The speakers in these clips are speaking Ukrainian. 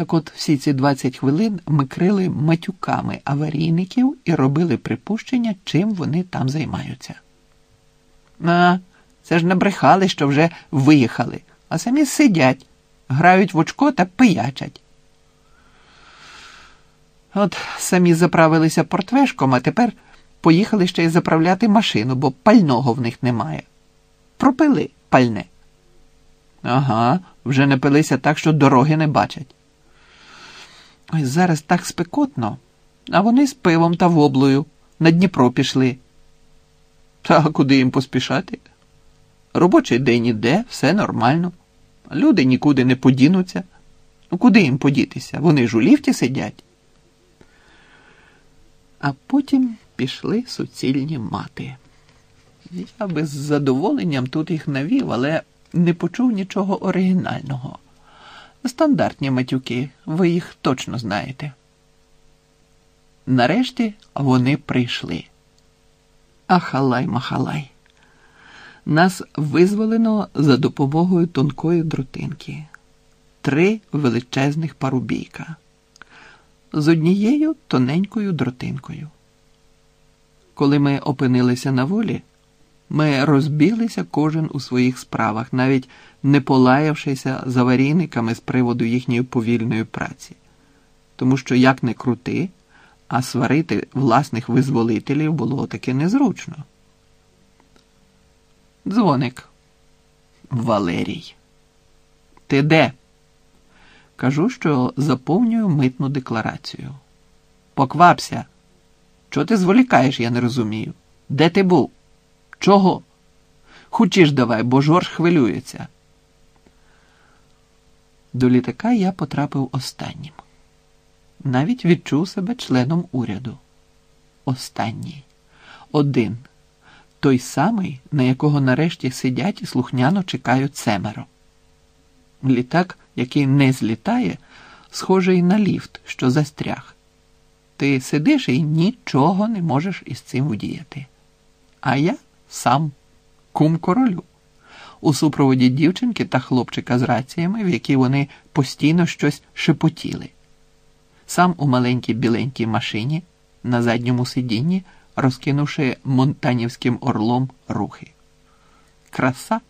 Так от всі ці 20 хвилин ми крили матюками аварійників і робили припущення, чим вони там займаються. А, це ж набрехали, що вже виїхали, а самі сидять, грають в очко та пиячать. От самі заправилися портвешком, а тепер поїхали ще й заправляти машину, бо пального в них немає. Пропили пальне. Ага, вже напилися так, що дороги не бачать. Ой, зараз так спекотно, а вони з пивом та воблою на Дніпро пішли. Та куди їм поспішати? Робочий день іде, все нормально. Люди нікуди не подінуться. Ну куди їм подітися? Вони ж у ліфті сидять. А потім пішли суцільні мати. Я би з задоволенням тут їх навів, але не почув нічого оригінального. Стандартні матюки, ви їх точно знаєте. Нарешті вони прийшли. Ахалай махалай. Нас визволено за допомогою тонкої дротинки. Три величезних парубійка з однією тоненькою дротинкою. Коли ми опинилися на волі, ми розбіглися кожен у своїх справах, навіть не полаявшися з аварійниками з приводу їхньої повільної праці. Тому що, як не крути, а сварити власних визволителів було таки незручно. Дзвоник. Валерій. Ти де? Кажу, що заповнюю митну декларацію. Поквапся. Чого ти зволікаєш, я не розумію. Де ти був? Чого? Хочеш давай, бо Жорж хвилюється. До літака я потрапив останнім. Навіть відчув себе членом уряду. Останній. Один. Той самий, на якого нарешті сидять і слухняно чекають семеро. Літак, який не злітає, схожий на ліфт, що застряг. Ти сидиш і нічого не можеш із цим вдіяти. А я сам кум королю. У супроводі дівчинки та хлопчика з раціями, в які вони постійно щось шепотіли. Сам у маленькій біленькій машині на задньому сидінні, розкинувши монтанівським орлом рухи. Краса.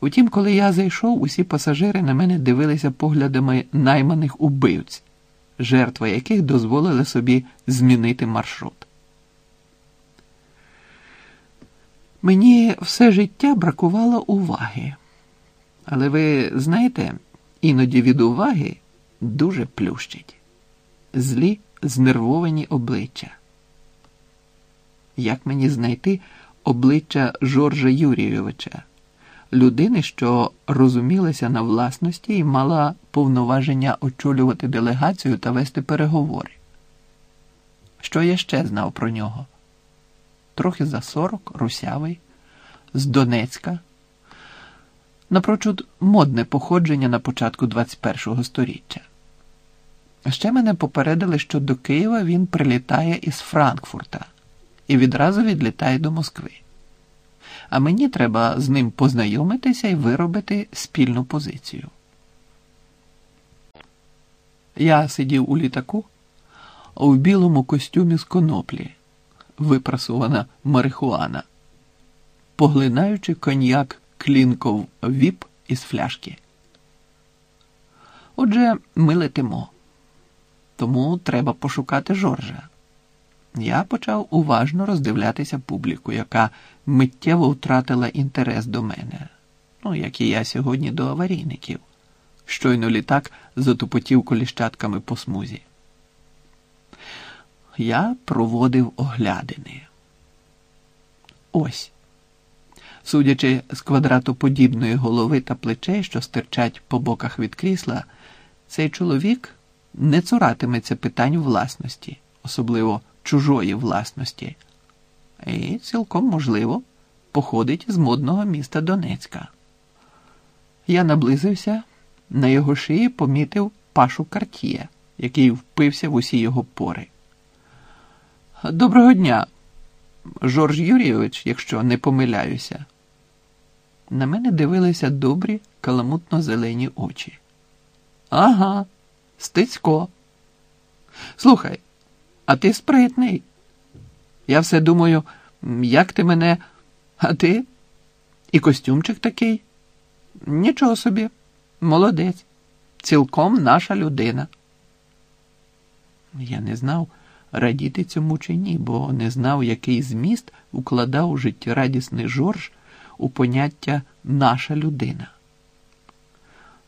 Утім, коли я зайшов, усі пасажири на мене дивилися поглядами найманих убивць, жертва яких дозволили собі змінити маршрут. Мені все життя бракувало уваги. Але ви знаєте, іноді від уваги дуже плющить. Злі, знервовані обличчя. Як мені знайти обличчя Жоржа Юрійовича, людини, що розумілася на власності і мала повноваження очолювати делегацію та вести переговори? Що я ще знав про нього? Трохи за сорок, русявий, з Донецька. Напрочуд модне походження на початку 21-го сторіччя. Ще мене попередили, що до Києва він прилітає із Франкфурта і відразу відлітає до Москви. А мені треба з ним познайомитися і виробити спільну позицію. Я сидів у літаку у білому костюмі з коноплі випрасована марихуана, поглинаючи коньяк клінков віп із фляшки. Отже, ми летимо, тому треба пошукати Жоржа. Я почав уважно роздивлятися публіку, яка миттєво втратила інтерес до мене, ну, як і я сьогодні до аварійників. Щойно літак затупотів коліщатками по смузі я проводив оглядини. Ось. Судячи з квадратоподібної голови та плечей, що стирчать по боках від крісла, цей чоловік не цуратиметься питань власності, особливо чужої власності, і цілком можливо походить з модного міста Донецька. Я наблизився, на його шиї помітив пашу Картія, який впився в усі його пори. Доброго дня, Жорж Юрійович, якщо не помиляюся. На мене дивилися добрі, каламутно зелені очі. Ага, Стецько. Слухай, а ти спритний. Я все думаю, як ти мене, а ти? І костюмчик такий. Нічого собі, молодець, цілком наша людина. Я не знав, радіти цьому чи ні, бо не знав, який зміст укладав життєрадісний Жорж у поняття наша людина.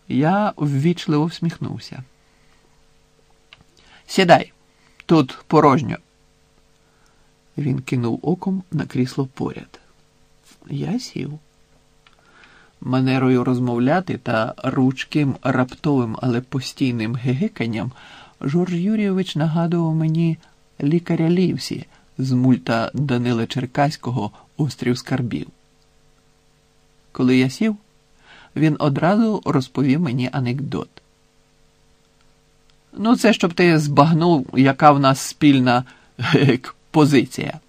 Я ввічливо всміхнувся. Сідай, тут порожньо. Він кинув оком на крісло поряд. Я сів. Манерою розмовляти та ручким раптовим, але постійним гегиканням Жорж Юрійович нагадував мені лікаря Лівсі з мульта Данила Черкаського Острів Скарбів. Коли я сів, він одразу розповів мені анекдот. Ну, це щоб ти збагнув, яка в нас спільна позиція.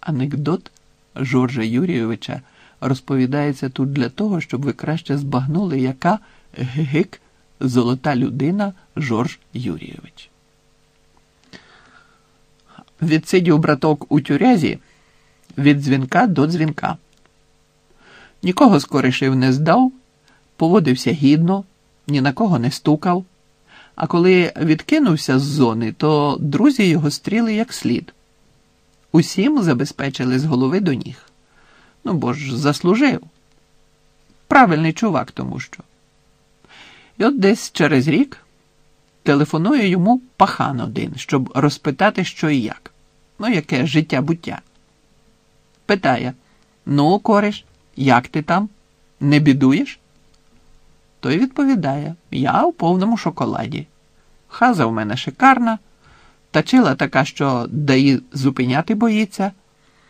Анекдот Жоржа Юрійовича розповідається тут для того, щоб ви краще збагнули, яка гек золота людина Жорж Юрійович. Відсидів браток у тюрязі від дзвінка до дзвінка. Нікого з коришів не здав, поводився гідно, ні на кого не стукав. А коли відкинувся з зони, то друзі його стріли як слід. Усім забезпечили з голови до ніг. Ну, бо ж заслужив. Правильний чувак, тому що. І от десь через рік телефонує йому пахан один, щоб розпитати, що і як. Ну, яке життя буття. Питає: Ну, кориш, як ти там? Не бідуєш? Той відповідає: Я у повному шоколаді. Хаза в мене шикарна, тачила така, що даї зупиняти боїться,